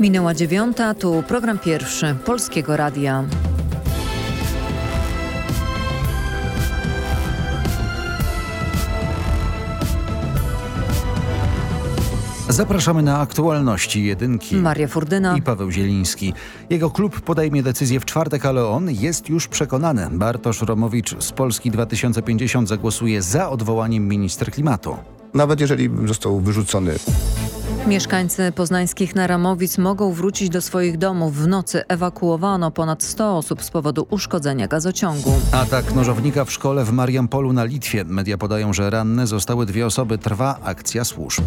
Minęła dziewiąta, tu program pierwszy Polskiego Radia. Zapraszamy na aktualności jedynki. Maria Furdyna i Paweł Zieliński. Jego klub podejmie decyzję w czwartek, ale on jest już przekonany. Bartosz Romowicz z Polski 2050 zagłosuje za odwołaniem minister klimatu. Nawet jeżeli został wyrzucony Mieszkańcy poznańskich Naramowic mogą wrócić do swoich domów. W nocy ewakuowano ponad 100 osób z powodu uszkodzenia gazociągu. Atak nożownika w szkole w Mariampolu na Litwie. Media podają, że ranne zostały dwie osoby. Trwa akcja służb.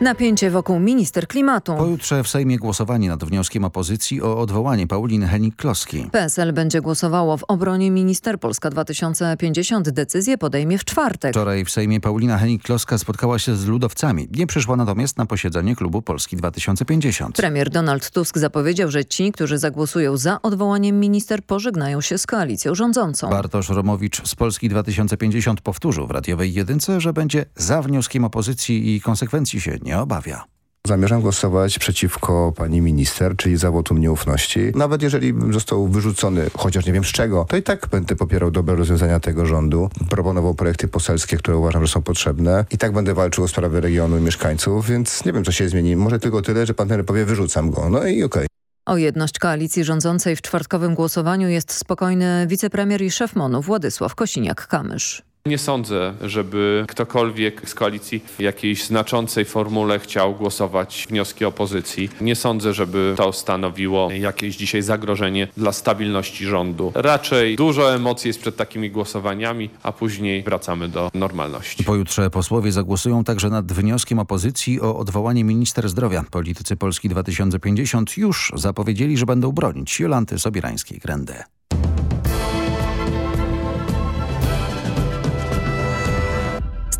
Napięcie wokół minister klimatu. Pojutrze w Sejmie głosowanie nad wnioskiem opozycji o odwołanie Pauliny Henik-Kloski. PSL będzie głosowało w obronie minister Polska 2050. Decyzję podejmie w czwartek. Wczoraj w Sejmie Paulina Henik-Kloska spotkała się z ludowcami. Nie przyszła natomiast na posiedzenie klubu Polski 2050. Premier Donald Tusk zapowiedział, że ci, którzy zagłosują za odwołaniem minister pożegnają się z koalicją rządzącą. Bartosz Romowicz z Polski 2050 powtórzył w radiowej jedynce, że będzie za wnioskiem opozycji i konsekwencji się nie obawia. Zamierzam głosować przeciwko pani minister, czyli za wotum nieufności. Nawet jeżeli został wyrzucony, chociaż nie wiem z czego, to i tak będę popierał dobre rozwiązania tego rządu. Proponował projekty poselskie, które uważam, że są potrzebne. I tak będę walczył o sprawy regionu i mieszkańców, więc nie wiem, co się zmieni. Może tylko tyle, że pan ten powie, wyrzucam go. No i okej. Okay. O jedność koalicji rządzącej w czwartkowym głosowaniu jest spokojny wicepremier i szef MONU Władysław Kosiniak-Kamysz. Nie sądzę, żeby ktokolwiek z koalicji w jakiejś znaczącej formule chciał głosować wnioski opozycji. Nie sądzę, żeby to stanowiło jakieś dzisiaj zagrożenie dla stabilności rządu. Raczej dużo emocji jest przed takimi głosowaniami, a później wracamy do normalności. Pojutrze posłowie zagłosują także nad wnioskiem opozycji o odwołanie minister zdrowia. Politycy Polski 2050 już zapowiedzieli, że będą bronić Jolanty Sobierańskiej-Grendę.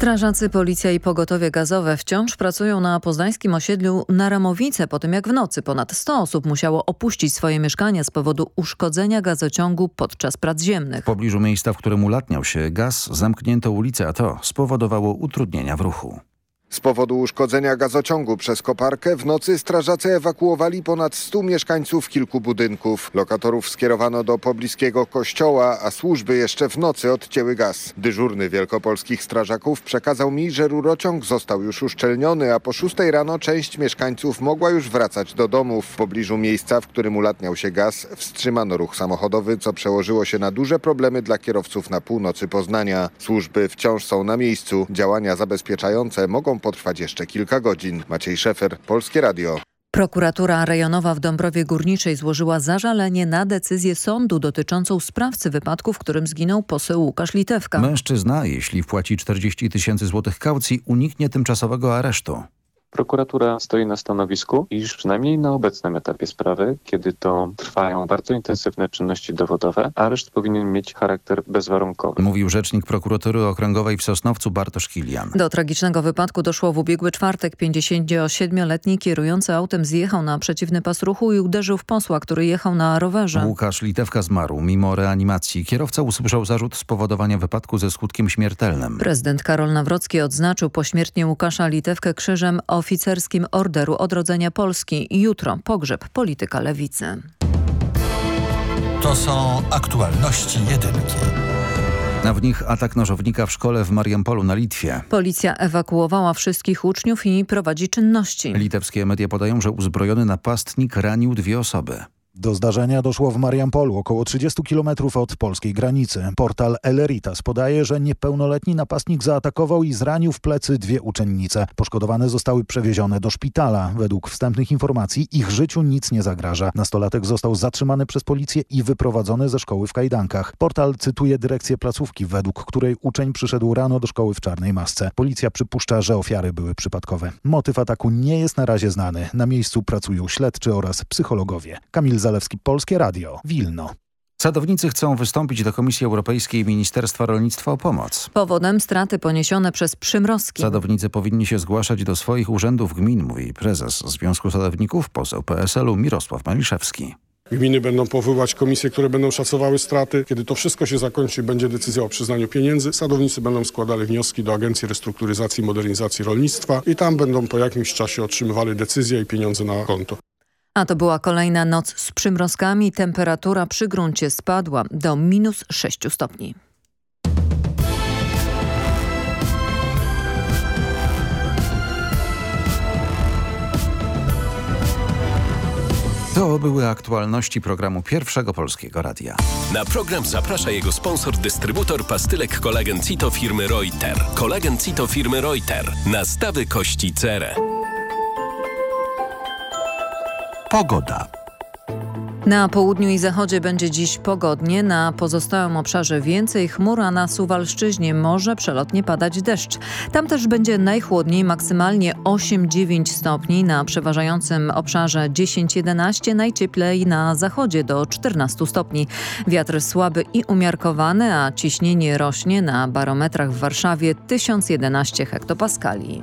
Strażacy, policja i pogotowie gazowe wciąż pracują na poznańskim osiedlu Naramowice po tym jak w nocy ponad 100 osób musiało opuścić swoje mieszkania z powodu uszkodzenia gazociągu podczas prac ziemnych. W pobliżu miejsca, w którym ulatniał się gaz, zamknięto ulicę, a to spowodowało utrudnienia w ruchu. Z powodu uszkodzenia gazociągu przez koparkę w nocy strażacy ewakuowali ponad 100 mieszkańców kilku budynków. Lokatorów skierowano do pobliskiego kościoła, a służby jeszcze w nocy odcięły gaz. Dyżurny wielkopolskich strażaków przekazał mi, że rurociąg został już uszczelniony, a po 6 rano część mieszkańców mogła już wracać do domów. W pobliżu miejsca, w którym ulatniał się gaz, wstrzymano ruch samochodowy, co przełożyło się na duże problemy dla kierowców na północy Poznania. Służby wciąż są na miejscu. Działania zabezpieczające mogą potrwać jeszcze kilka godzin. Maciej Szefer, Polskie Radio. Prokuratura rejonowa w Dąbrowie Górniczej złożyła zażalenie na decyzję sądu dotyczącą sprawcy wypadku, w którym zginął poseł Łukasz Litewka. Mężczyzna, jeśli wpłaci 40 tysięcy złotych kaucji, uniknie tymczasowego aresztu. Prokuratura stoi na stanowisku, iż przynajmniej na obecnym etapie sprawy, kiedy to trwają bardzo intensywne czynności dowodowe, areszt powinien mieć charakter bezwarunkowy. Mówił rzecznik prokuratury okręgowej w Sosnowcu Bartosz Kilian. Do tragicznego wypadku doszło w ubiegły czwartek. 57-letni kierujący autem zjechał na przeciwny pas ruchu i uderzył w posła, który jechał na rowerze. Łukasz Litewka zmarł. Mimo reanimacji kierowca usłyszał zarzut spowodowania wypadku ze skutkiem śmiertelnym. Prezydent Karol Nawrocki odznaczył pośmiertnie Łukasza Litewkę krzyżem oficerskim Orderu Odrodzenia Polski. Jutro pogrzeb polityka lewicy. To są aktualności jedynki. Na w nich atak nożownika w szkole w Mariampolu na Litwie. Policja ewakuowała wszystkich uczniów i prowadzi czynności. Litewskie media podają, że uzbrojony napastnik ranił dwie osoby. Do zdarzenia doszło w Mariampolu, około 30 km od polskiej granicy. Portal Eleritas podaje, że niepełnoletni napastnik zaatakował i zranił w plecy dwie uczennice. Poszkodowane zostały przewiezione do szpitala. Według wstępnych informacji ich życiu nic nie zagraża. Nastolatek został zatrzymany przez policję i wyprowadzony ze szkoły w kajdankach. Portal cytuje dyrekcję placówki, według której uczeń przyszedł rano do szkoły w czarnej masce. Policja przypuszcza, że ofiary były przypadkowe. Motyw ataku nie jest na razie znany. Na miejscu pracują śledczy oraz psychologowie. Kamil Zalewski, Polskie Radio, Wilno. Sadownicy chcą wystąpić do Komisji Europejskiej i Ministerstwa Rolnictwa o pomoc. Powodem straty poniesione przez przymrozki. Sadownicy powinni się zgłaszać do swoich urzędów gmin, mówi prezes Związku Sadowników, poseł PSL-u Mirosław Maliszewski. Gminy będą powoływać komisje, które będą szacowały straty. Kiedy to wszystko się zakończy, będzie decyzja o przyznaniu pieniędzy. Sadownicy będą składali wnioski do Agencji Restrukturyzacji i Modernizacji Rolnictwa i tam będą po jakimś czasie otrzymywali decyzję i pieniądze na konto. A to była kolejna noc z przymrozkami. Temperatura przy gruncie spadła do minus 6 stopni. To były aktualności programu Pierwszego Polskiego Radia. Na program zaprasza jego sponsor, dystrybutor pastylek kolagen Cito firmy Reuter. Kolagen Cito firmy Reuter. Nastawy kości cerę. Pogoda. Na południu i zachodzie będzie dziś pogodnie, na pozostałym obszarze więcej chmur, a na Suwalszczyźnie może przelotnie padać deszcz. Tam też będzie najchłodniej, maksymalnie 8-9 stopni, na przeważającym obszarze 10-11, najcieplej na zachodzie do 14 stopni. Wiatr słaby i umiarkowany, a ciśnienie rośnie na barometrach w Warszawie 1011 hektopaskali.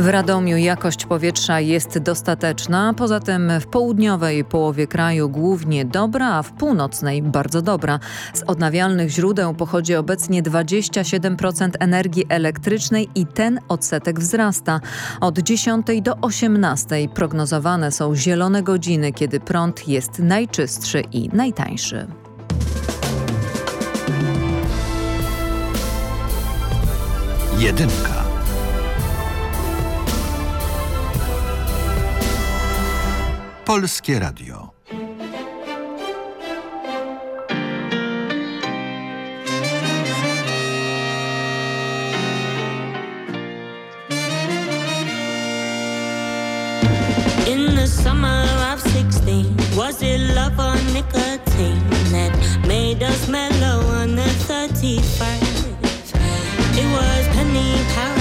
W Radomiu jakość powietrza jest dostateczna, poza tym w południowej połowie kraju głównie dobra, a w północnej bardzo dobra. Z odnawialnych źródeł pochodzi obecnie 27% energii elektrycznej i ten odsetek wzrasta. Od 10 do 18 prognozowane są zielone godziny, kiedy prąd jest najczystszy i najtańszy. Jedynka. Polskie Radio. In the summer of 16, was it love or nicotine that made us mellow on the 31st? It was penny paradise,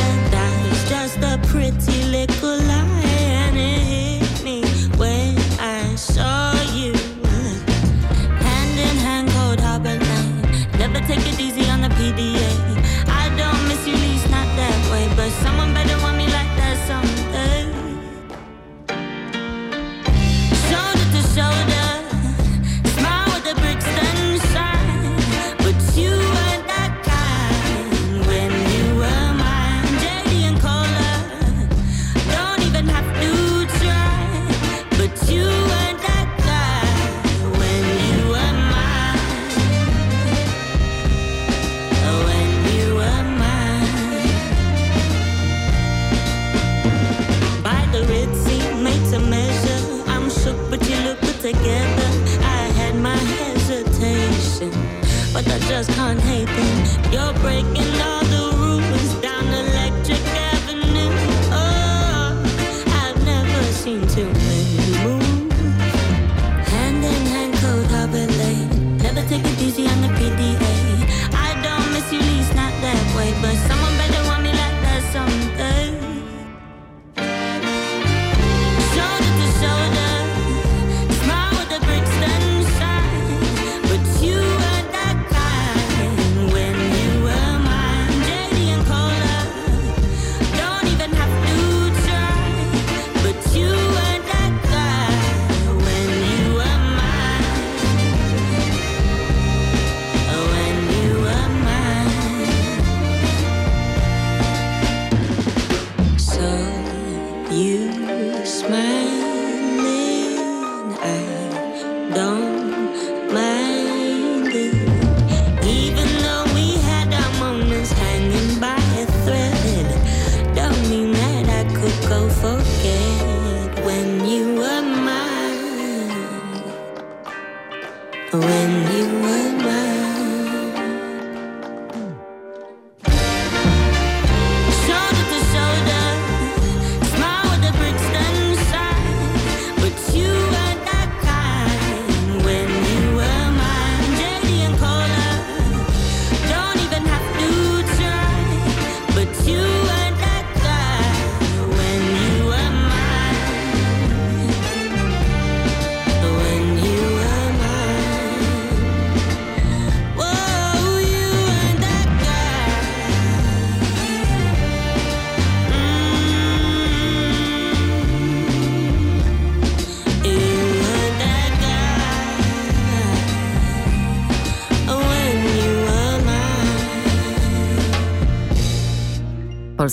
When you were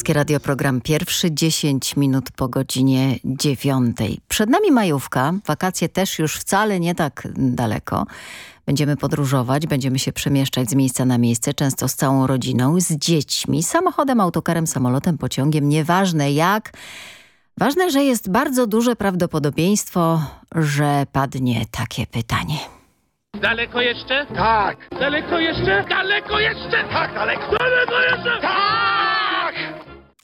Polskie Radio program pierwszy, 10 minut po godzinie dziewiątej. Przed nami majówka, wakacje też już wcale nie tak daleko. Będziemy podróżować, będziemy się przemieszczać z miejsca na miejsce, często z całą rodziną, z dziećmi, samochodem, autokarem, samolotem, pociągiem, nieważne jak. Ważne, że jest bardzo duże prawdopodobieństwo, że padnie takie pytanie. Daleko jeszcze? Tak. Daleko jeszcze? Daleko jeszcze? Tak, daleko. Daleko jeszcze? Tak!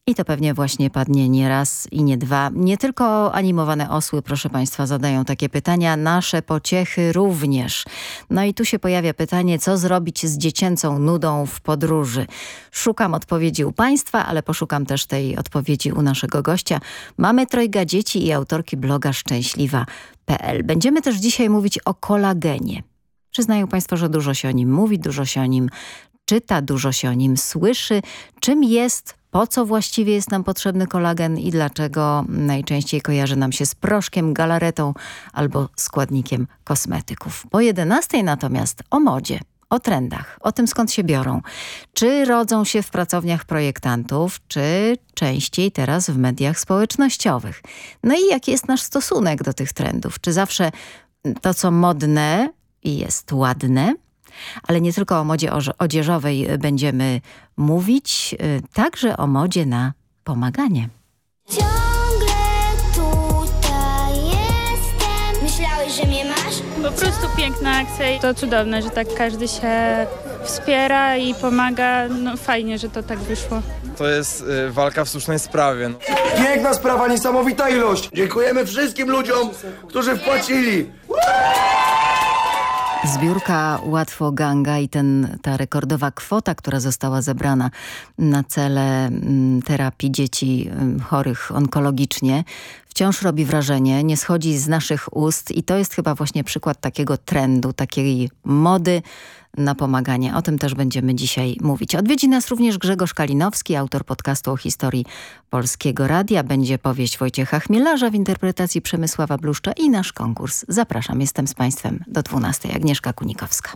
I to pewnie właśnie padnie nie raz i nie dwa. Nie tylko animowane osły, proszę Państwa, zadają takie pytania, nasze pociechy również. No i tu się pojawia pytanie, co zrobić z dziecięcą nudą w podróży. Szukam odpowiedzi u Państwa, ale poszukam też tej odpowiedzi u naszego gościa. Mamy trojga dzieci i autorki bloga szczęśliwa.pl. Będziemy też dzisiaj mówić o kolagenie. Przyznają Państwo, że dużo się o nim mówi, dużo się o nim czyta, dużo się o nim słyszy. Czym jest, po co właściwie jest nam potrzebny kolagen i dlaczego najczęściej kojarzy nam się z proszkiem, galaretą albo składnikiem kosmetyków. Po 11 natomiast o modzie o trendach, o tym skąd się biorą. Czy rodzą się w pracowniach projektantów, czy częściej teraz w mediach społecznościowych. No i jaki jest nasz stosunek do tych trendów? Czy zawsze to, co modne jest ładne, ale nie tylko o modzie odzieżowej będziemy mówić, y, także o modzie na pomaganie. Ciągle tutaj jestem. Myślałeś, że mnie masz? Po prostu piękna akcja i to cudowne, że tak każdy się wspiera i pomaga. No fajnie, że to tak wyszło. To jest y, walka w słusznej sprawie. No. Piękna sprawa, niesamowita ilość. Dziękujemy wszystkim ludziom, którzy wpłacili. Zbiórka Łatwo Ganga i ten, ta rekordowa kwota, która została zebrana na cele mm, terapii dzieci mm, chorych onkologicznie, wciąż robi wrażenie, nie schodzi z naszych ust i to jest chyba właśnie przykład takiego trendu, takiej mody na pomaganie. O tym też będziemy dzisiaj mówić. Odwiedzi nas również Grzegorz Kalinowski, autor podcastu o historii Polskiego Radia. Będzie powieść Wojciecha Chmielarza w interpretacji Przemysława Bluszcza i nasz konkurs. Zapraszam, jestem z Państwem do 12. Agnieszka Kunikowska.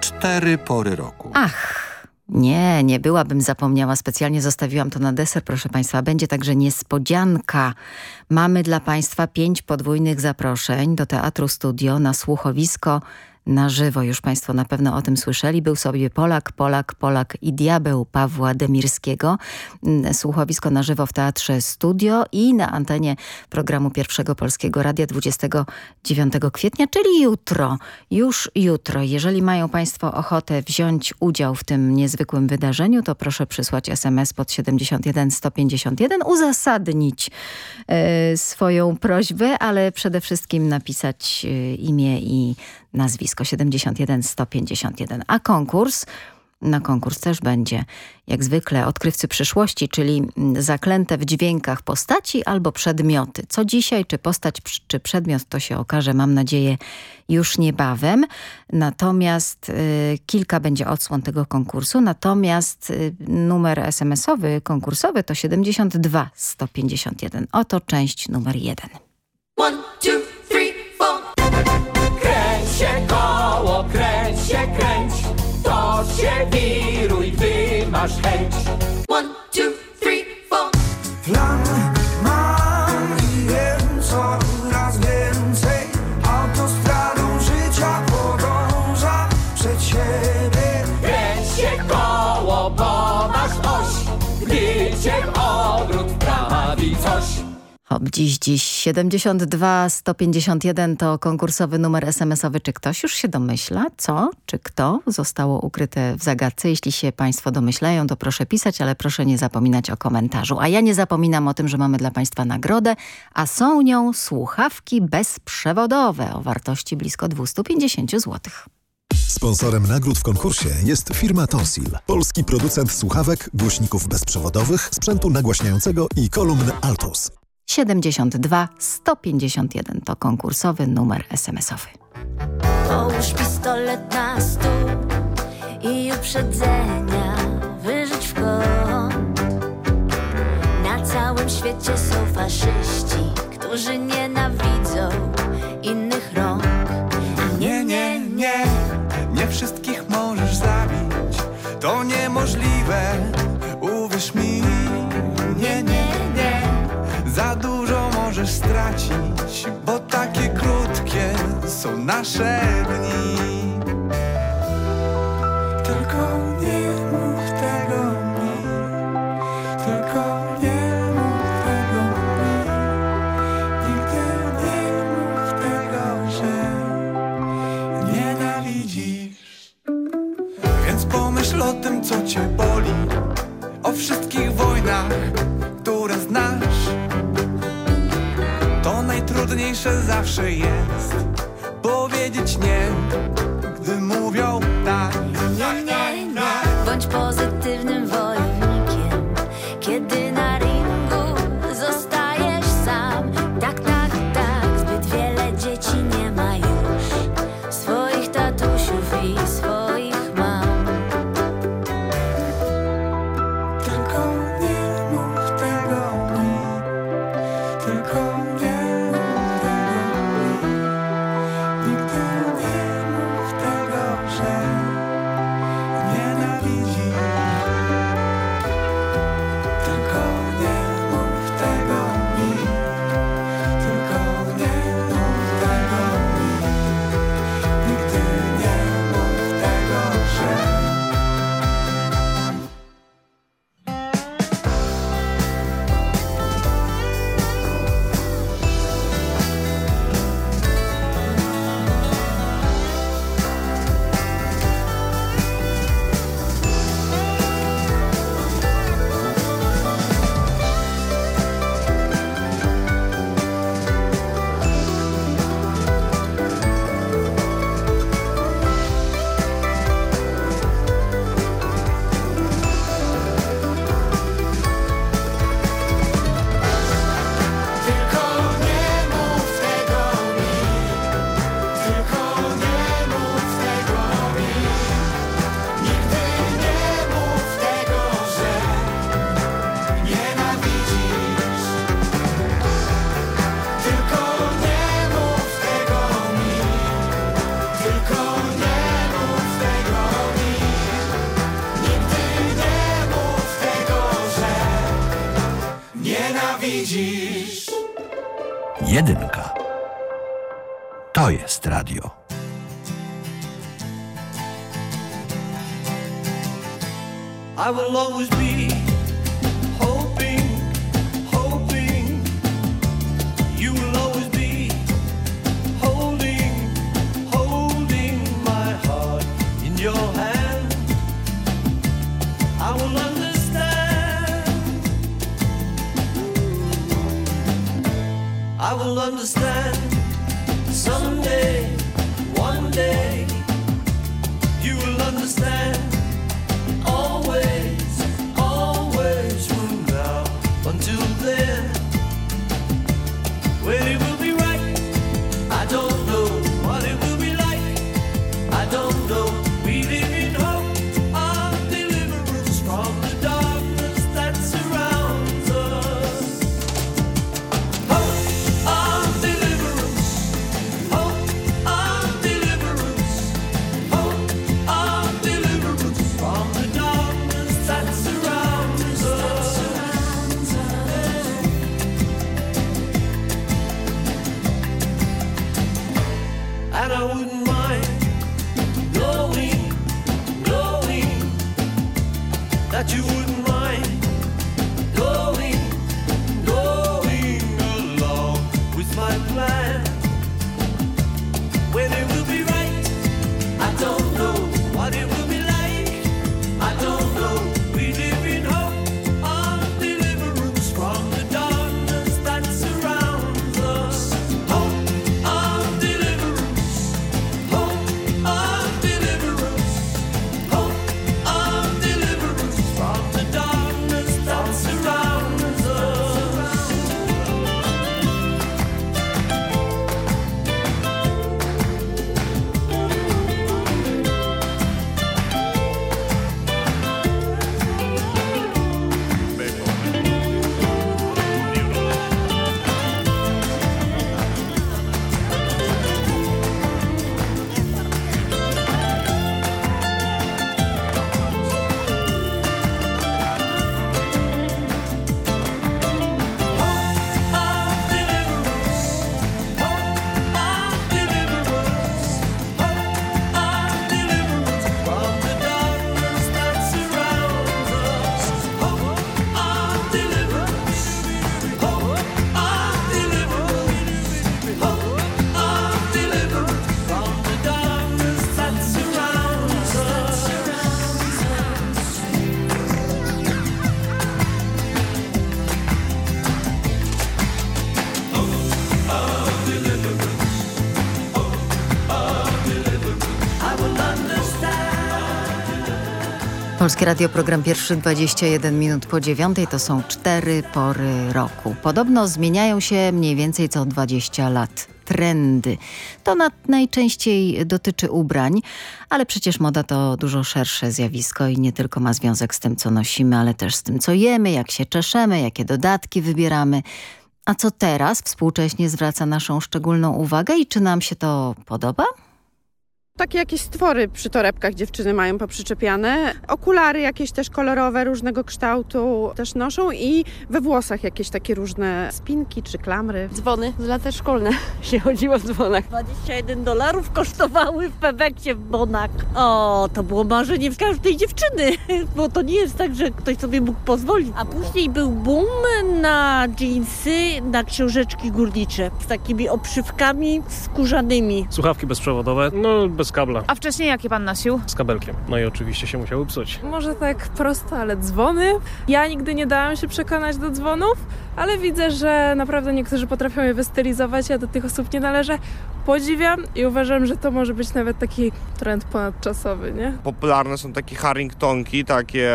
Cztery pory roku. Ach, nie, nie byłabym zapomniała. Specjalnie zostawiłam to na deser, proszę Państwa. Będzie także niespodzianka. Mamy dla Państwa pięć podwójnych zaproszeń do Teatru Studio na słuchowisko na żywo. Już Państwo na pewno o tym słyszeli. Był sobie Polak, Polak, Polak i Diabeł Pawła Demirskiego. Mm, słuchowisko na żywo w Teatrze Studio i na antenie programu Pierwszego Polskiego Radia 29 kwietnia, czyli jutro. Już jutro. Jeżeli mają Państwo ochotę wziąć udział w tym niezwykłym wydarzeniu, to proszę przysłać SMS pod 71 151, uzasadnić y, swoją prośbę, ale przede wszystkim napisać y, imię i nazwisko 71 151. A konkurs, na konkurs też będzie jak zwykle odkrywcy przyszłości, czyli mm, zaklęte w dźwiękach postaci albo przedmioty. Co dzisiaj, czy postać, czy przedmiot, to się okaże, mam nadzieję, już niebawem. Natomiast y, kilka będzie odsłon tego konkursu, natomiast y, numer SMS-owy, konkursowy to 72 151. Oto część numer jeden. Masz chęć. Hop, dziś, dziś 72 151 to konkursowy numer SMS-owy. Czy ktoś już się domyśla, co czy kto zostało ukryte w zagadce? Jeśli się Państwo domyślają, to proszę pisać, ale proszę nie zapominać o komentarzu. A ja nie zapominam o tym, że mamy dla Państwa nagrodę, a są nią słuchawki bezprzewodowe o wartości blisko 250 zł. Sponsorem nagród w konkursie jest firma Tonsil, polski producent słuchawek, głośników bezprzewodowych, sprzętu nagłaśniającego i kolumn Altus. 72 151 to konkursowy numer SMS-owy. Połóż pistolet na stół i uprzedzenia wyżyć w kąt. Na całym świecie są faszyści, którzy. Nie, nie, są nasze dni. Tylko nie mów tego mi, tylko nie mów tego mi, nigdy nie mów tego, że nienawidzisz. Więc pomyśl o tym, co cię boli, o wszystkich wojnach, które znasz. To najtrudniejsze zawsze jest powiedzieć nie, gdy mówią always Polskie Radio, program pierwszy, 21 minut po dziewiątej, to są cztery pory roku. Podobno zmieniają się mniej więcej co 20 lat. Trendy. To na, najczęściej dotyczy ubrań, ale przecież moda to dużo szersze zjawisko i nie tylko ma związek z tym, co nosimy, ale też z tym, co jemy, jak się czeszemy, jakie dodatki wybieramy. A co teraz współcześnie zwraca naszą szczególną uwagę i czy nam się to podoba? Takie jakieś stwory przy torebkach dziewczyny mają poprzyczepiane. Okulary jakieś też kolorowe, różnego kształtu też noszą i we włosach jakieś takie różne spinki czy klamry. Dzwony z lata szkolne się chodziło w dzwonach. 21 dolarów kosztowały w Pebekcie w Bonach. O, to było marzenie każdej dziewczyny, bo to nie jest tak, że ktoś sobie mógł pozwolić. A później był boom na dżinsy, na książeczki górnicze z takimi obszywkami skórzanymi. Słuchawki bezprzewodowe, no bez kabla. A wcześniej jakie pan nosił? Z kabelkiem. No i oczywiście się musiały psuć. Może tak prosto, ale dzwony. Ja nigdy nie dałam się przekonać do dzwonów, ale widzę, że naprawdę niektórzy potrafią je wystylizować. Ja do tych osób nie należę. Podziwiam i uważam, że to może być nawet taki trend ponadczasowy, nie? Popularne są takie Harringtonki, takie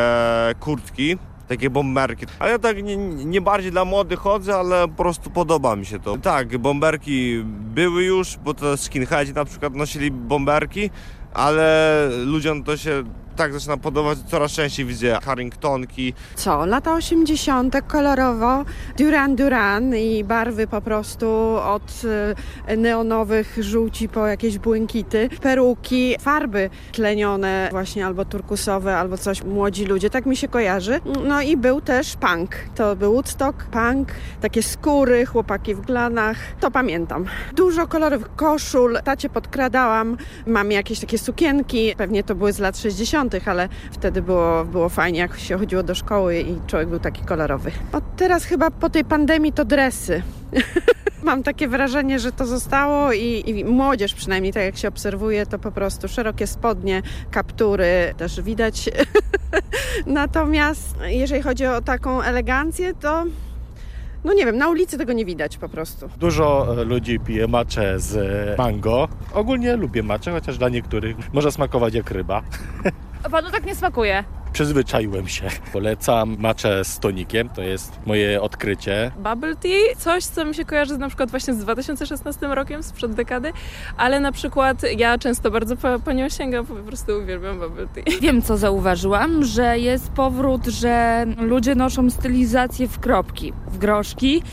kurtki. Takie bomberki. Ale ja tak nie, nie bardziej dla młodych chodzę, ale po prostu podoba mi się to. Tak, bomberki były już, bo to skinheadzi na przykład nosili bomberki, ale ludziom to się tak zaczyna podobać, coraz częściej widzę Harringtonki. Co? Lata 80. kolorowo, Duran Duran i barwy po prostu od e, neonowych żółci po jakieś błękity, peruki, farby tlenione właśnie albo turkusowe, albo coś, młodzi ludzie, tak mi się kojarzy. No i był też punk. To był Woodstock, punk, takie skóry, chłopaki w glanach, to pamiętam. Dużo kolorowych koszul, tacie podkradałam, mam jakieś takie sukienki, pewnie to były z lat 60 ale wtedy było, było fajnie, jak się chodziło do szkoły i człowiek był taki kolorowy. Teraz chyba po tej pandemii to dresy. Mam takie wrażenie, że to zostało i, i, młodzież przynajmniej, tak jak się obserwuje, to po prostu szerokie spodnie, kaptury też widać. Natomiast jeżeli chodzi o taką elegancję, to no nie wiem, na ulicy tego nie widać po prostu. Dużo e, ludzi pije macze z e, mango. Ogólnie lubię macze, chociaż dla niektórych może smakować jak ryba. Panu tak nie smakuje? Przyzwyczaiłem się. Polecam macze z tonikiem, to jest moje odkrycie. Bubble tea, coś co mi się kojarzy na przykład właśnie z 2016 rokiem, sprzed dekady, ale na przykład ja często bardzo po, po nią sięgam, po prostu uwielbiam bubble tea. Wiem co zauważyłam, że jest powrót, że ludzie noszą stylizację w kropki, w groszki,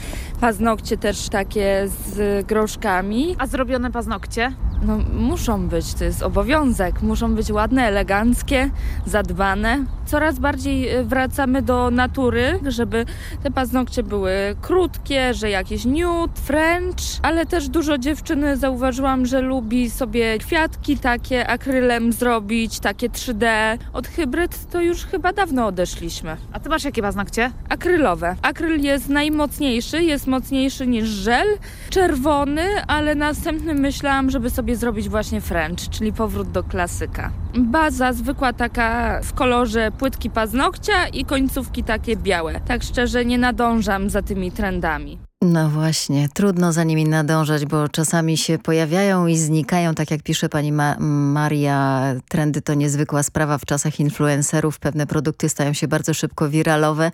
paznokcie też takie z groszkami. A zrobione paznokcie? No muszą być, to jest obowiązek, muszą być ładne, eleganckie, zadbane. Coraz bardziej e, wracamy do natury, żeby te paznokcie były krótkie, że jakieś nude, french, ale też dużo dziewczyny zauważyłam, że lubi sobie kwiatki takie akrylem zrobić, takie 3D. Od hybryd to już chyba dawno odeszliśmy. A ty masz jakie paznokcie? Akrylowe. Akryl jest najmocniejszy, jest mocniejszy niż żel, czerwony, ale następnym myślałam, żeby sobie zrobić właśnie French, czyli powrót do klasyka. Baza zwykła taka w kolorze płytki paznokcia i końcówki takie białe. Tak szczerze nie nadążam za tymi trendami. No właśnie, trudno za nimi nadążać, bo czasami się pojawiają i znikają, tak jak pisze pani Ma Maria, trendy to niezwykła sprawa w czasach influencerów, pewne produkty stają się bardzo szybko wiralowe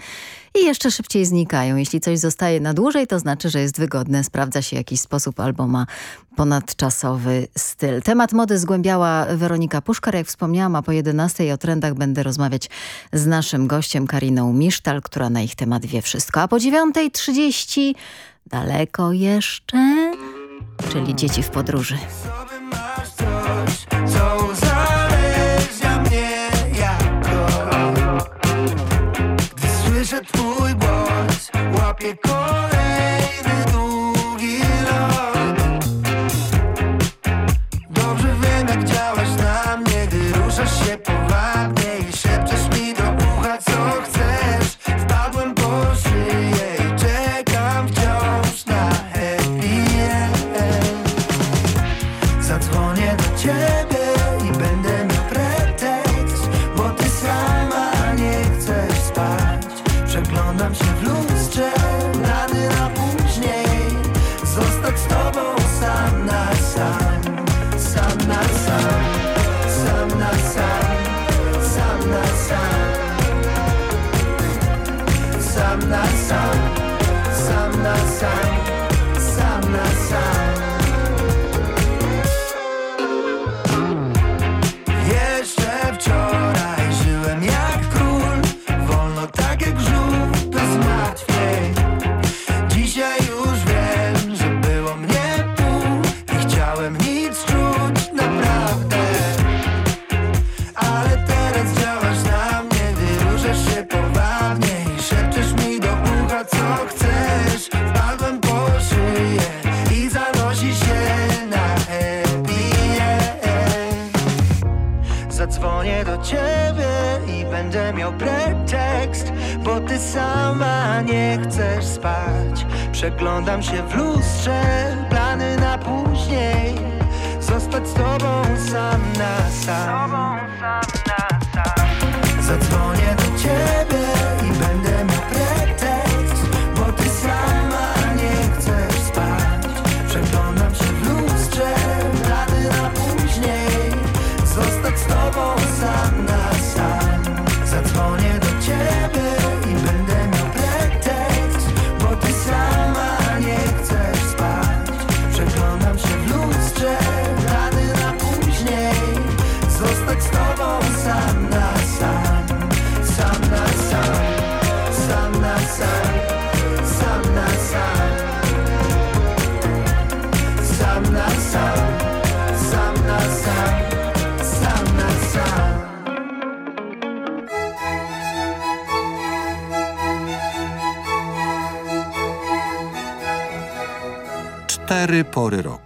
i jeszcze szybciej znikają. Jeśli coś zostaje na dłużej, to znaczy, że jest wygodne, sprawdza się jakiś sposób albo ma ponadczasowy styl. Temat mody zgłębiała Weronika Puszkar, jak wspomniałam, a po 11 o trendach będę rozmawiać z naszym gościem Kariną Misztal, która na ich temat wie wszystko. A po 9.30 daleko jeszcze, czyli dzieci w podróży. proprio corpo Przeglądam się w lustrze, plany na później. Zostać z tobą sam na sam Cztery pory roku.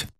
life.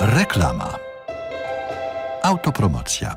Reklama. Autopromocja.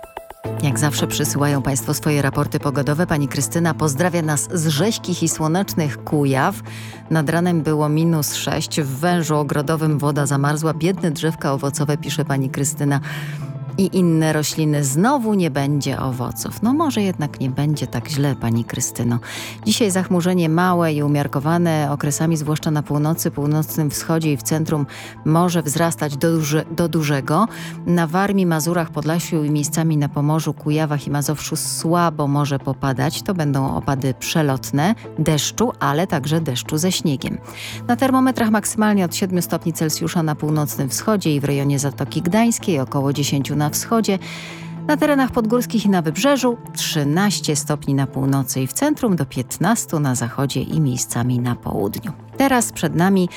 Jak zawsze przysyłają Państwo swoje raporty pogodowe. Pani Krystyna pozdrawia nas z rzeźkich i słonecznych Kujaw. Nad ranem było minus 6. W wężu ogrodowym woda zamarzła. Biedne drzewka owocowe, pisze pani Krystyna. I inne rośliny znowu nie będzie owoców. No może jednak nie będzie tak źle, pani Krystyno. Dzisiaj zachmurzenie małe i umiarkowane, okresami zwłaszcza na północy, północnym wschodzie i w centrum może wzrastać do, do dużego. Na Warmii, Mazurach, Podlasiu i miejscami na Pomorzu, Kujawach i Mazowszu słabo może popadać. To będą opady przelotne, deszczu, ale także deszczu ze śniegiem. Na termometrach maksymalnie od 7 stopni Celsjusza na północnym wschodzie i w rejonie Zatoki Gdańskiej, około 10 na wschodzie. Na terenach podgórskich i na wybrzeżu 13 stopni na północy i w centrum do 15 na zachodzie i miejscami na południu. Teraz przed nami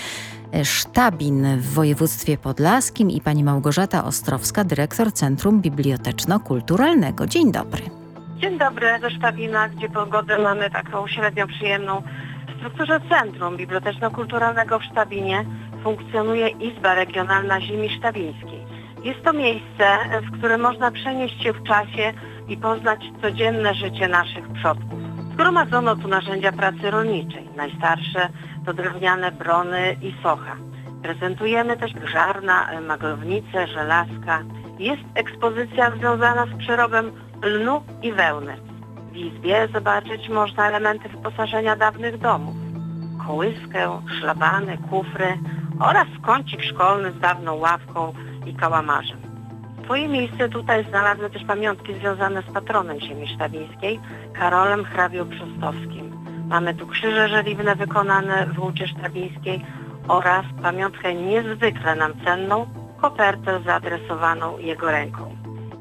e, Sztabin w województwie podlaskim i pani Małgorzata Ostrowska, dyrektor Centrum Biblioteczno-Kulturalnego. Dzień dobry. Dzień dobry ze Sztabina, gdzie pogodę mamy taką średnio przyjemną. W strukturze Centrum Biblioteczno-Kulturalnego w Sztabinie funkcjonuje Izba Regionalna Ziemi Sztabińskiej. Jest to miejsce, w którym można przenieść się w czasie i poznać codzienne życie naszych przodków. Zgromadzono tu narzędzia pracy rolniczej. Najstarsze to drewniane brony i socha. Prezentujemy też grzarna, maglownice, żelazka. Jest ekspozycja związana z przerobem lnu i wełny. W izbie zobaczyć można elementy wyposażenia dawnych domów. Kołyskę, szlabany, kufry oraz kącik szkolny z dawną ławką i kałamarzem. Swoje miejsce tutaj znalazły też pamiątki związane z patronem ziemi sztabińskiej, Karolem hrabią Brzostowskim. Mamy tu krzyże żeliwne wykonane w łuczy sztabińskiej oraz pamiątkę niezwykle nam cenną, kopertę zaadresowaną jego ręką.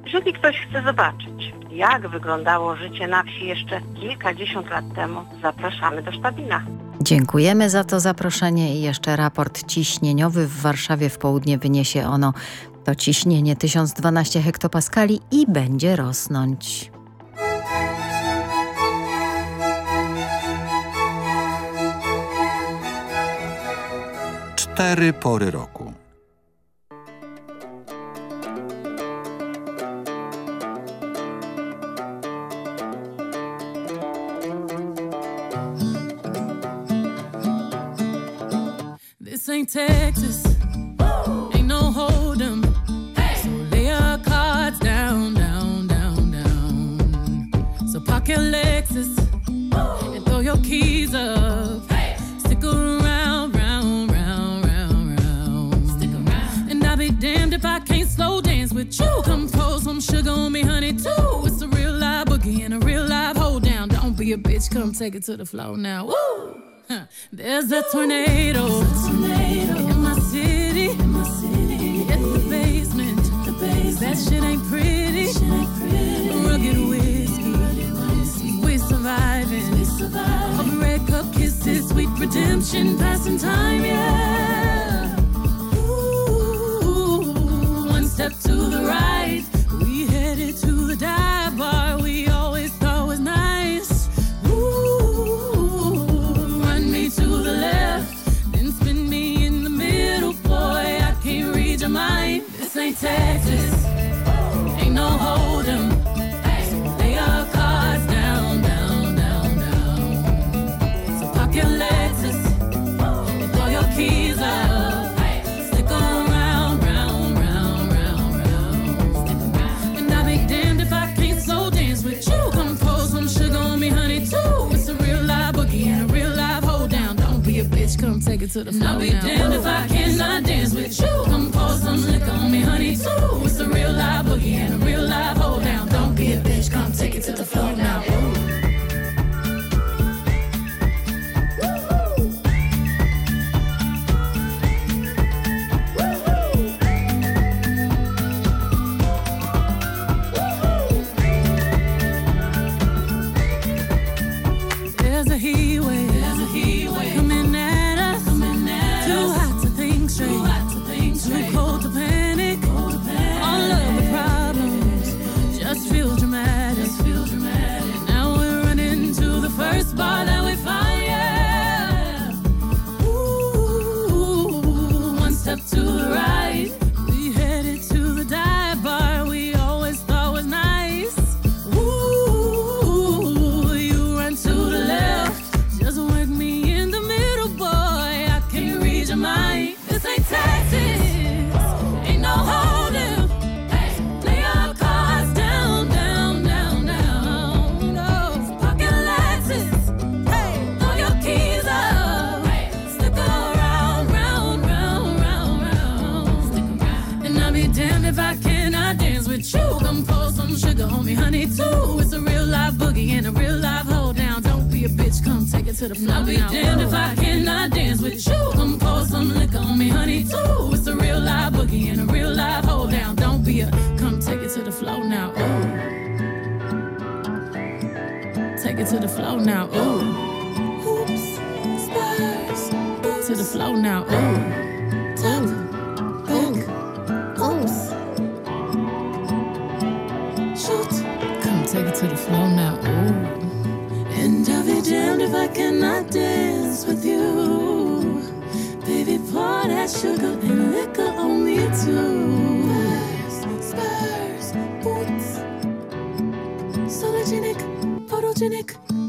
Jeżeli ktoś chce zobaczyć, jak wyglądało życie na wsi jeszcze kilkadziesiąt lat temu, zapraszamy do Sztabina. Dziękujemy za to zaproszenie i jeszcze raport ciśnieniowy w Warszawie w południe wyniesie ono to ciśnienie 1012 hektopaskali i będzie rosnąć. Cztery pory roku. To the floor now. Woo! There's a tornado, that sugar and liquor on me too. Spurs, spurs, boots.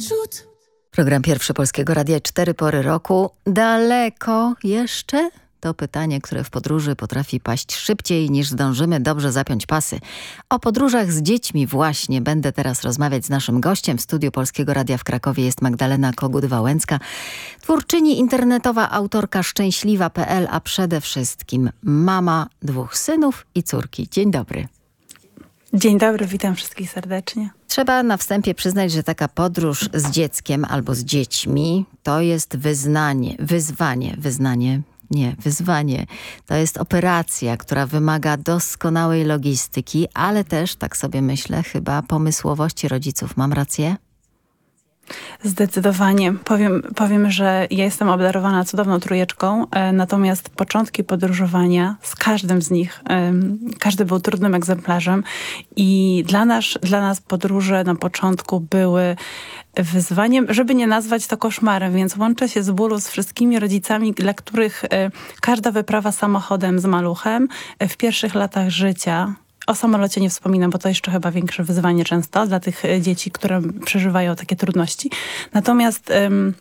Shoot. Program Pierwszy Polskiego Radia Cztery pory roku. Daleko jeszcze? To pytanie, które w podróży potrafi paść szybciej niż zdążymy dobrze zapiąć pasy. O podróżach z dziećmi właśnie będę teraz rozmawiać z naszym gościem. W studiu Polskiego Radia w Krakowie jest Magdalena Kogut-Wałęcka, twórczyni internetowa, autorka szczęśliwa.pl, a przede wszystkim mama dwóch synów i córki. Dzień dobry. Dzień dobry, witam wszystkich serdecznie. Trzeba na wstępie przyznać, że taka podróż z dzieckiem albo z dziećmi to jest wyznanie, wyzwanie, wyznanie, nie, wyzwanie. To jest operacja, która wymaga doskonałej logistyki, ale też, tak sobie myślę, chyba pomysłowości rodziców. Mam rację? Zdecydowanie. Powiem, powiem, że ja jestem obdarowana cudowną trójeczką, e, natomiast początki podróżowania z każdym z nich, e, każdy był trudnym egzemplarzem i dla nas, dla nas podróże na początku były wyzwaniem, żeby nie nazwać to koszmarem, więc łączę się z bólu z wszystkimi rodzicami, dla których e, każda wyprawa samochodem z maluchem e, w pierwszych latach życia o samolocie nie wspominam, bo to jeszcze chyba większe wyzwanie często dla tych e, dzieci, które przeżywają takie trudności. Natomiast ym,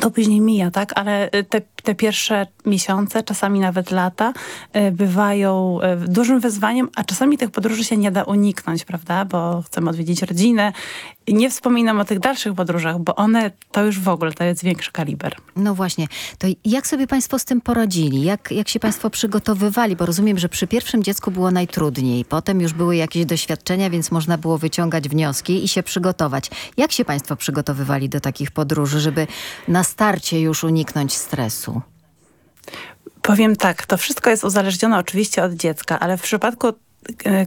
to później mija, tak? Ale te, te pierwsze miesiące, czasami nawet lata, bywają dużym wyzwaniem, a czasami tych podróży się nie da uniknąć, prawda? Bo chcemy odwiedzić rodzinę. I nie wspominam o tych dalszych podróżach, bo one to już w ogóle, to jest większy kaliber. No właśnie. To jak sobie państwo z tym poradzili? Jak, jak się państwo przygotowywali? Bo rozumiem, że przy pierwszym dziecku było najtrudniej. Potem już były jakieś doświadczenia, więc można było wyciągać wnioski i się przygotować. Jak się państwo przygotowywali do takich podróży, żeby na starcie już uniknąć stresu? Powiem tak, to wszystko jest uzależnione oczywiście od dziecka, ale w przypadku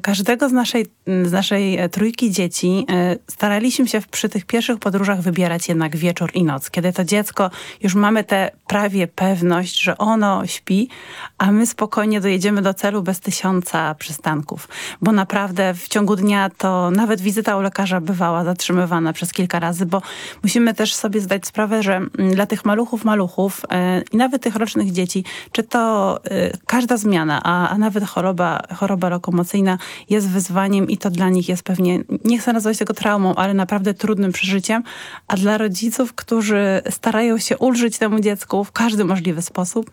każdego z naszej, z naszej e, trójki dzieci e, staraliśmy się przy tych pierwszych podróżach wybierać jednak wieczór i noc. Kiedy to dziecko, już mamy tę prawie pewność, że ono śpi, a my spokojnie dojedziemy do celu bez tysiąca przystanków. Bo naprawdę w ciągu dnia to nawet wizyta u lekarza bywała zatrzymywana przez kilka razy, bo musimy też sobie zdać sprawę, że mm, dla tych maluchów, maluchów e, i nawet tych rocznych dzieci, czy to e, każda zmiana, a, a nawet choroba, choroba lokomocyjna jest wyzwaniem i to dla nich jest pewnie, nie chcę nazwać tego traumą, ale naprawdę trudnym przeżyciem, a dla rodziców, którzy starają się ulżyć temu dziecku w każdy możliwy sposób,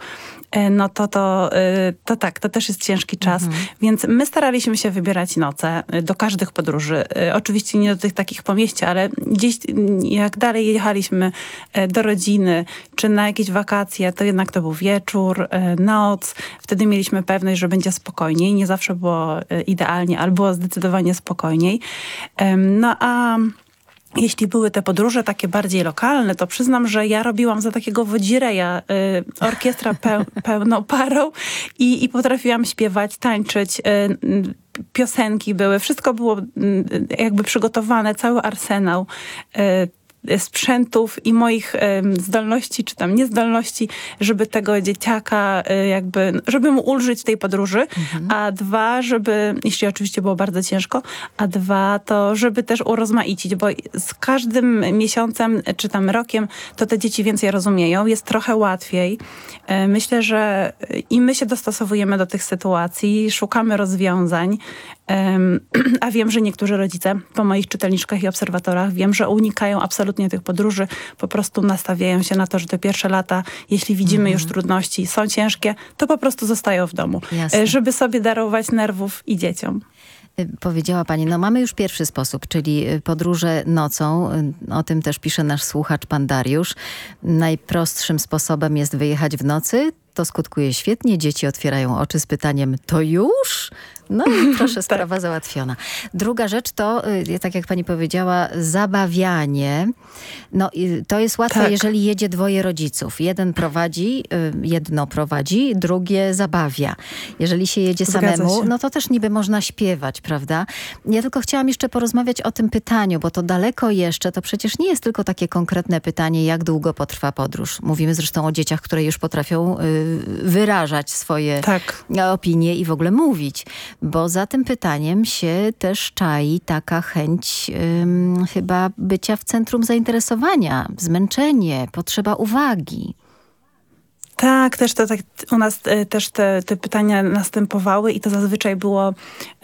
no to, to, e, to tak, to też jest ciężki czas. Więc my staraliśmy się wybierać noce e, do każdych podróży. E, Oczywiście nie do tych takich po mieście, ale gdzieś jak dalej jechaliśmy e, do rodziny, czy na jakieś wakacje, to jednak to był wieczór, e, noc. Wtedy mieliśmy pewność, że będzie spokojniej. Nie zawsze było e, idealnie, ale było zdecydowanie spokojniej. No a... Jeśli były te podróże takie bardziej lokalne, to przyznam, że ja robiłam za takiego wodzireja y, orkiestra peł, pełną parą i, i potrafiłam śpiewać, tańczyć. Y, y, piosenki były, wszystko było y, jakby przygotowane, cały arsenał y, sprzętów i moich zdolności, czy tam niezdolności, żeby tego dzieciaka y, jakby, żeby mu ulżyć tej podróży, a dwa, żeby, jeśli oczywiście było bardzo ciężko, a dwa to, żeby też urozmaicić, bo z każdym miesiącem, czy tam rokiem, to te dzieci więcej rozumieją, jest trochę łatwiej. E, Myślę, że i my się dostosowujemy do tych sytuacji, szukamy rozwiązań, a wiem, że niektórzy rodzice po moich czytelniczkach i obserwatorach wiem, że unikają absolutnie tych podróży, po prostu nastawiają się na to, że te pierwsze lata, jeśli widzimy już trudności, są ciężkie, to po prostu zostają w domu, Jasne. e, żeby sobie darować nerwów i dzieciom. Y, Powiedziała pani, no mamy już pierwszy sposób, czyli y, podróże nocą. O tym też pisze nasz słuchacz pan Dariusz. Najprostszym sposobem jest wyjechać w nocy. To skutkuje świetnie. Dzieci otwierają oczy z pytaniem, to już? No i proszę, sprawa załatwiona. Druga rzecz to, y, tak jak pani powiedziała, zabawianie. No to jest łatwe, Tak. jeżeli jedzie dwoje rodziców. Jeden prowadzi, y, jedno prowadzi, drugie zabawia. Jeżeli się jedzie Zgadza samemu, się. no to też niby można śpiewać, prawda? Ja tylko chciałam jeszcze porozmawiać o tym pytaniu, bo to daleko jeszcze, to przecież nie jest tylko takie konkretne pytanie, jak długo potrwa podróż. Mówimy zresztą o dzieciach, które już potrafią y, wyrażać swoje Tak. opinie i w ogóle mówić. Bo za tym pytaniem się też czai taka chęć ym, chyba bycia w centrum zainteresowania, zmęczenie, potrzeba uwagi. Tak, też to tak u nas e, też te, te pytania następowały i to zazwyczaj było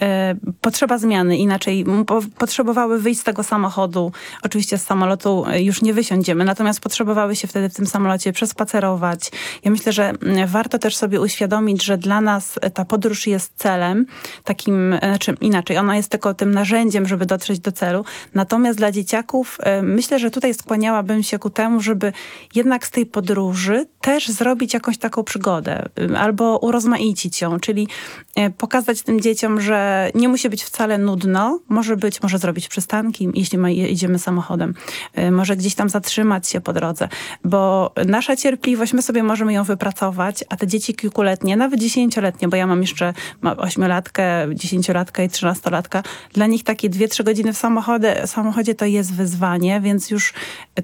e, potrzeba zmiany. Inaczej po, potrzebowały wyjść z tego samochodu. Oczywiście z samolotu e, już nie wysiądziemy, natomiast potrzebowały się wtedy w tym samolocie przespacerować. Ja myślę, że warto też sobie uświadomić, że dla nas e, ta podróż jest celem, takim, znaczy inaczej, ona jest tylko tym narzędziem, żeby dotrzeć do celu. Natomiast dla dzieciaków e, myślę, że tutaj skłaniałabym się ku temu, żeby jednak z tej podróży też zrobić jakąś taką przygodę y, albo urozmaicić ją, czyli e, pokazać tym dzieciom, że nie musi być wcale nudno, może być, może zrobić przystanki, jeśli ma, idziemy samochodem, E, może gdzieś tam zatrzymać się po drodze, bo nasza cierpliwość, my sobie możemy ją wypracować, a te dzieci kilkuletnie, nawet dziesięcioletnie, bo ja mam jeszcze ośmiolatkę, dziesięciolatkę i trzynastolatka, dla nich takie dwie, trzy godziny w samochodzie, samochodzie to jest wyzwanie, więc już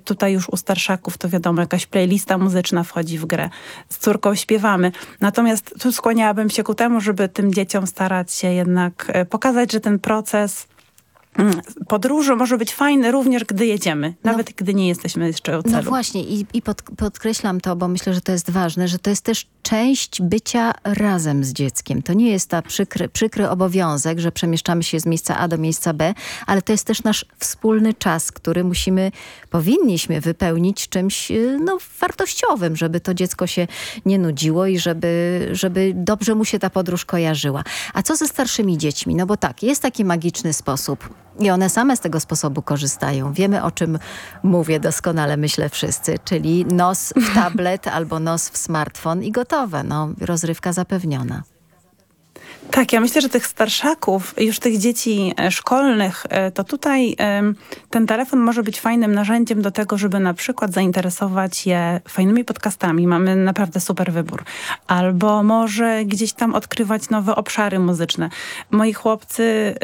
tutaj już u starszaków to wiadomo, jakaś playlista muzyczna wchodzi w grę. Z córką śpiewamy. Natomiast tu skłaniałabym się ku temu, żeby tym dzieciom starać się jednak e, pokazać, że ten proces podróży może być fajny również, gdy jedziemy, nawet gdy nie jesteśmy jeszcze u celu. No właśnie i, i pod, podkreślam to, bo myślę, że to jest ważne, że to jest też część bycia razem z dzieckiem. To nie jest ta przykry, przykry obowiązek, że przemieszczamy się z miejsca A do miejsca B, ale to jest też nasz wspólny czas, który musimy, powinniśmy wypełnić czymś y, no, wartościowym, żeby to dziecko się nie nudziło i żeby, żeby dobrze mu się ta podróż kojarzyła. A co ze starszymi dziećmi? No bo tak, jest taki magiczny sposób i one same z tego sposobu korzystają. Wiemy, o czym mówię doskonale, myślę wszyscy, czyli nos w tablet albo nos w smartfon i gotowe. No, rozrywka zapewniona. Tak, ja myślę, że tych starszaków, już tych dzieci e, szkolnych, e, to tutaj ten telefon może być fajnym narzędziem do tego, żeby na przykład zainteresować je fajnymi podcastami. Mamy naprawdę super wybór. Albo może gdzieś tam odkrywać nowe obszary muzyczne. Moi chłopcy...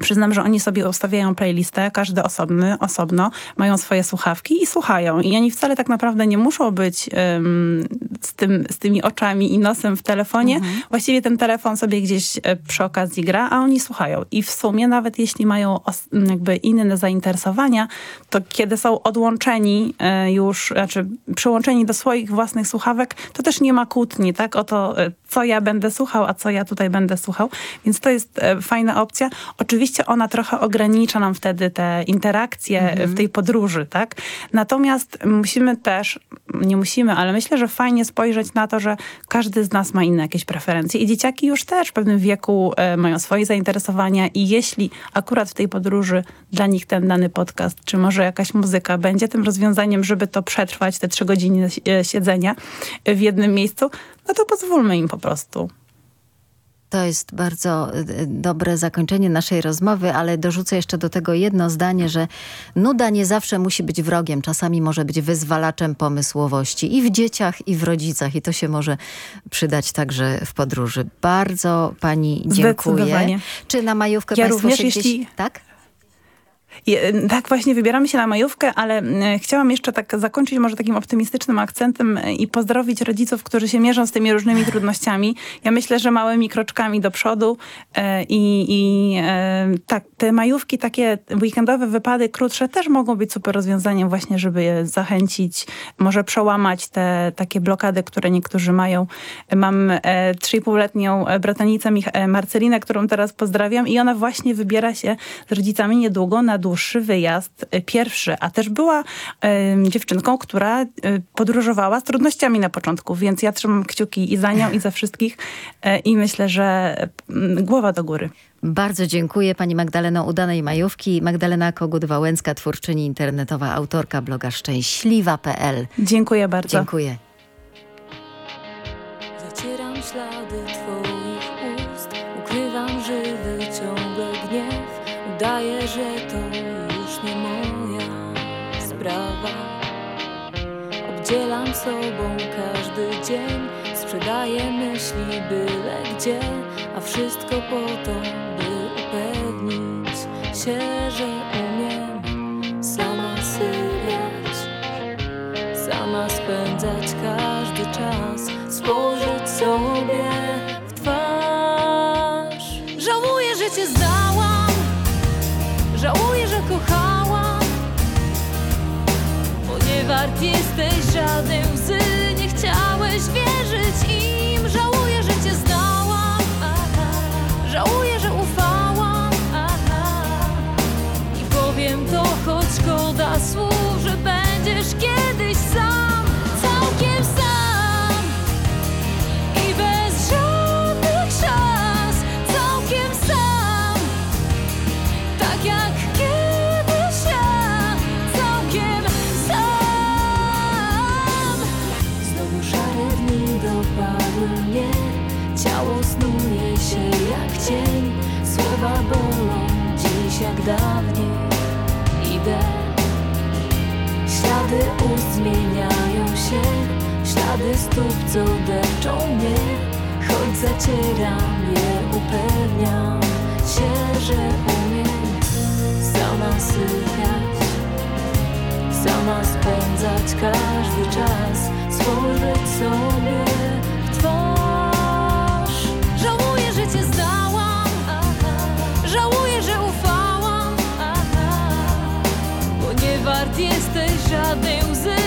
Przyznam, że oni sobie ustawiają playlistę, każdy osobny, osobno, mają swoje słuchawki i słuchają. I oni wcale tak naprawdę nie muszą być um, z, tym, z tymi oczami i nosem w telefonie. Właściwie ten telefon sobie gdzieś e, przy okazji gra, a oni słuchają. I w sumie nawet jeśli mają jakby inne zainteresowania, to kiedy są odłączeni e, już, znaczy przyłączeni do swoich własnych słuchawek, to też nie ma kłótni, tak? O to, e, co ja będę słuchał, a co ja tutaj będę słuchał. Więc to jest fajna opcja. Oczywiście ona trochę ogranicza nam wtedy te interakcje w tej podróży, tak? Natomiast musimy też, nie musimy, ale myślę, że fajnie spojrzeć na to, że każdy z nas ma inne jakieś preferencje i dzieciaki już też w pewnym wieku e, mają swoje zainteresowania i jeśli akurat w tej podróży dla nich ten dany podcast, czy może jakaś muzyka będzie tym rozwiązaniem, żeby to przetrwać, te trzy godziny e, siedzenia w jednym miejscu, no to pozwólmy im po prostu. To jest bardzo y, dobre zakończenie naszej rozmowy, ale dorzucę jeszcze do tego jedno zdanie, że nuda nie zawsze musi być wrogiem. Czasami może być wyzwalaczem pomysłowości i w dzieciach, i w rodzicach. I to się może przydać także w podróży. Bardzo pani dziękuję. Czy na majówkę Ja również, się gdzieś... jeśli- Tak? Je- Tak, właśnie wybieramy się na majówkę, ale e, chciałam jeszcze tak zakończyć może takim optymistycznym akcentem e, i pozdrowić rodziców, którzy się mierzą z tymi różnymi trudnościami. Ja myślę, że małymi kroczkami do przodu e, i, e, tak, te majówki, takie weekendowe wypady krótsze też mogą być super rozwiązaniem właśnie, żeby zachęcić, może przełamać te takie blokady, które niektórzy mają. Mam e, 3,5-letnią bratanicę e, Marcelinę, którą teraz pozdrawiam i ona właśnie wybiera się z rodzicami niedługo na dłuższy wyjazd, e, pierwszy, a też była dziewczynką, która e, podróżowała z trudnościami na początku, więc ja trzymam kciuki i za nią, i za wszystkich e, i myślę, że mm, głowa do góry. Bardzo dziękuję pani Magdaleno udanej majówki. Magdalena Kogut-Wałęcka, twórczyni internetowa, autorka bloga szczęśliwa.pl. Dziękuję bardzo. Dziękuję. ślady Udaję, że to już nie moja sprawa. Obdzielam sobą każdy dzień Sprzedaję myśli byle gdzie A wszystko po to, by upewnić się, że umiem Bo nie wart stóp, co depczą mnie Choć zacieram je, upewniam się, że umiem Sama sypiać Sama spędzać każdy czas Spojrzeć sobie w twarz Żałuję, że cię zdałam. Żałuję, że ufałam. Bo nie wart jesteś żadnej łzy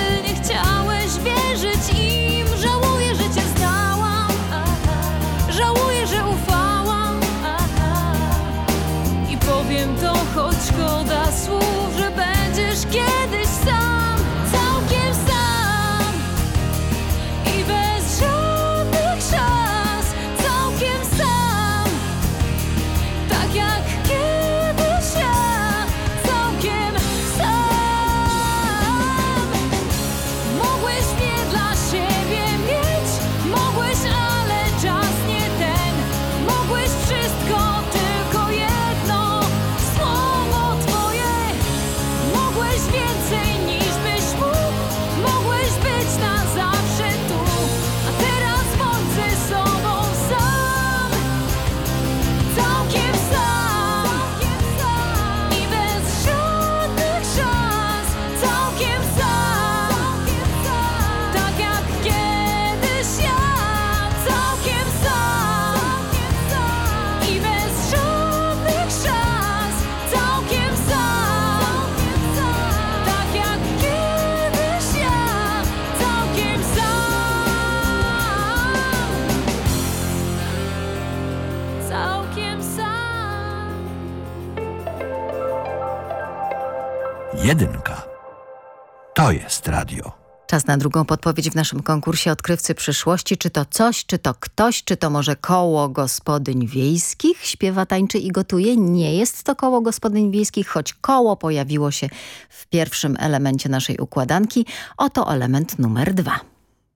Czas na drugą podpowiedź w naszym konkursie Odkrywcy Przyszłości. Czy to coś, czy to ktoś, czy to może koło gospodyń wiejskich? Śpiewa, tańczy i gotuje? Nie jest to koło gospodyń wiejskich, choć koło pojawiło się w pierwszym elemencie naszej układanki. Oto element numer dwa.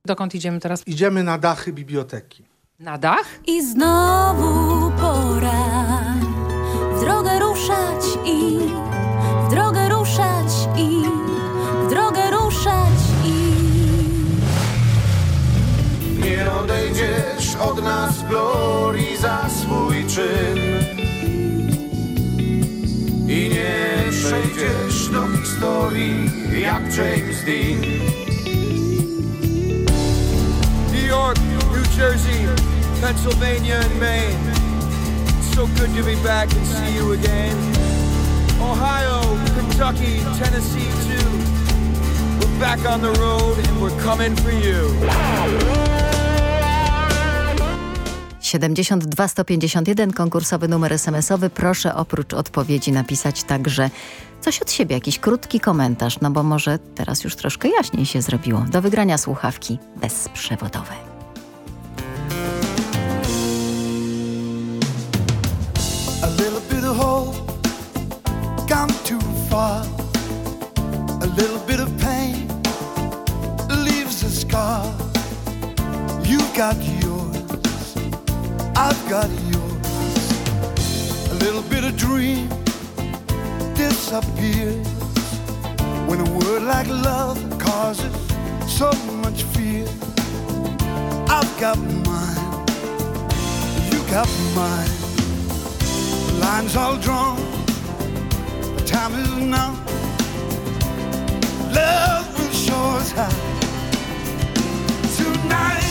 Dokąd idziemy teraz? Idziemy na dachy biblioteki. Na dach? I znowu pora w drogę ruszać Pennsylvania, and Maine. So good to be back and see you again. Ohio, Kentucky, Tennessee, too. We're back on the road and we're coming for you. 72 151, konkursowy numer SMS-owy. Proszę oprócz odpowiedzi napisać także coś od siebie, jakiś krótki komentarz, no bo może teraz już troszkę jaśniej się zrobiło. Do wygrania słuchawki bezprzewodowe. Bit of pain leaves a scar. You've got yours, I've got yours. A little bit of dream disappears when a word like love causes so much fear. I've got mine, you got mine. The lines all drawn, the time is now. Love will show us how. Tonight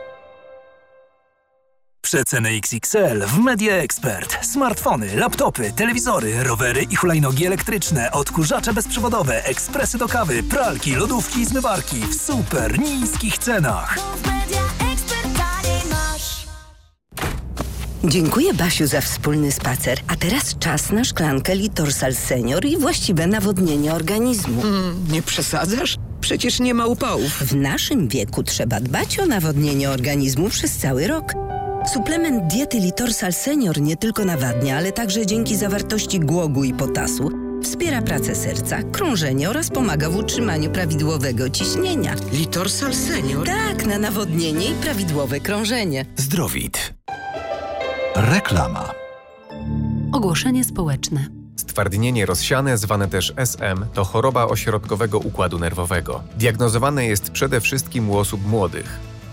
Przeceny XXL w Media Expert. Smartfony, laptopy, telewizory, rowery i hulajnogi elektryczne, odkurzacze bezprzewodowe, ekspresy do kawy, pralki, lodówki i zmywarki w super niskich cenach. Dziękuję Basiu za wspólny spacer. A teraz czas na szklankę Litorsal Senior i właściwe nawodnienie organizmu. nie przesadzasz? Przecież nie ma upałów. W naszym wieku trzeba dbać o nawodnienie organizmu przez cały rok. Suplement diety Litorsal Senior nie tylko nawadnia, ale także dzięki zawartości głogu i potasu wspiera pracę serca, krążenie oraz pomaga w utrzymaniu prawidłowego ciśnienia. Litorsal Senior? Tak, na nawodnienie i prawidłowe krążenie. Zdrowit. Reklama. Ogłoszenie społeczne. Stwardnienie rozsiane, zwane też SM, to choroba ośrodkowego układu nerwowego. Diagnozowane jest przede wszystkim u osób młodych.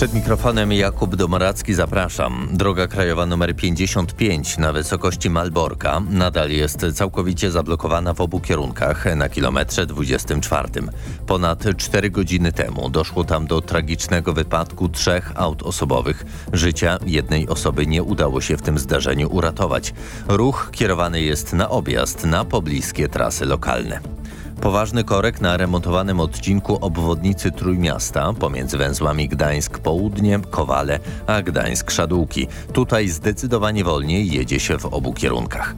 Przed mikrofonem Jakub Domoracki zapraszam. Droga krajowa nr 55 na wysokości Malborka nadal jest całkowicie zablokowana w obu kierunkach na kilometrze 24. Ponad 4 godziny temu doszło tam do tragicznego wypadku trzech aut osobowych. Życia jednej osoby nie udało się w tym zdarzeniu uratować. Ruch kierowany jest na objazd na pobliskie trasy lokalne. Poważny korek na remontowanym odcinku obwodnicy Trójmiasta pomiędzy węzłami Gdańsk Południe, Kowale, a Gdańsk Szadółki. Tutaj zdecydowanie wolniej jedzie się w obu kierunkach.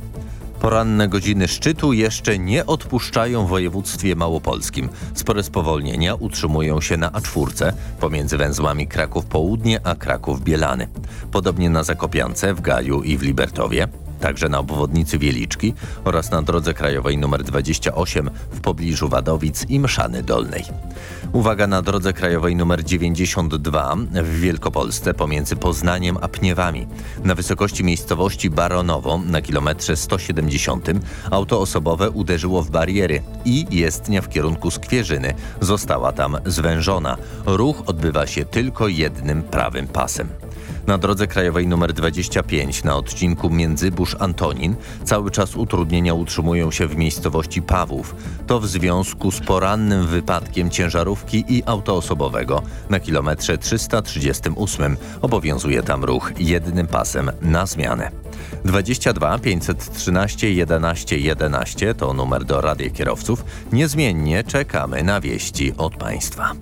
Poranne godziny szczytu jeszcze nie odpuszczają w województwie małopolskim. Spore spowolnienia utrzymują się na A4 pomiędzy węzłami Kraków Południe a Kraków Bielany. Podobnie na Zakopiance, w Gaju i w Libertowie także na obwodnicy Wieliczki oraz na drodze krajowej nr 28 w pobliżu Wadowic i Mszany Dolnej. Uwaga na drodze krajowej nr 92 w Wielkopolsce pomiędzy Poznaniem a Pniewami. Na wysokości miejscowości Baronowo na kilometrze 170 auto osobowe uderzyło w bariery i jezdnia w kierunku Skwierzyny została tam zwężona. Ruch odbywa się tylko jednym prawym pasem. Na drodze krajowej nr 25 na odcinku Międzybórz-Antonin cały czas utrudnienia utrzymują się w miejscowości Pawłów. To w związku z porannym wypadkiem ciężarówki i auto osobowego. Na kilometrze 338 obowiązuje tam ruch jednym pasem na zmianę. 22 513 11 11 to numer do Rady Kierowców. Niezmiennie czekamy na wieści od Państwa.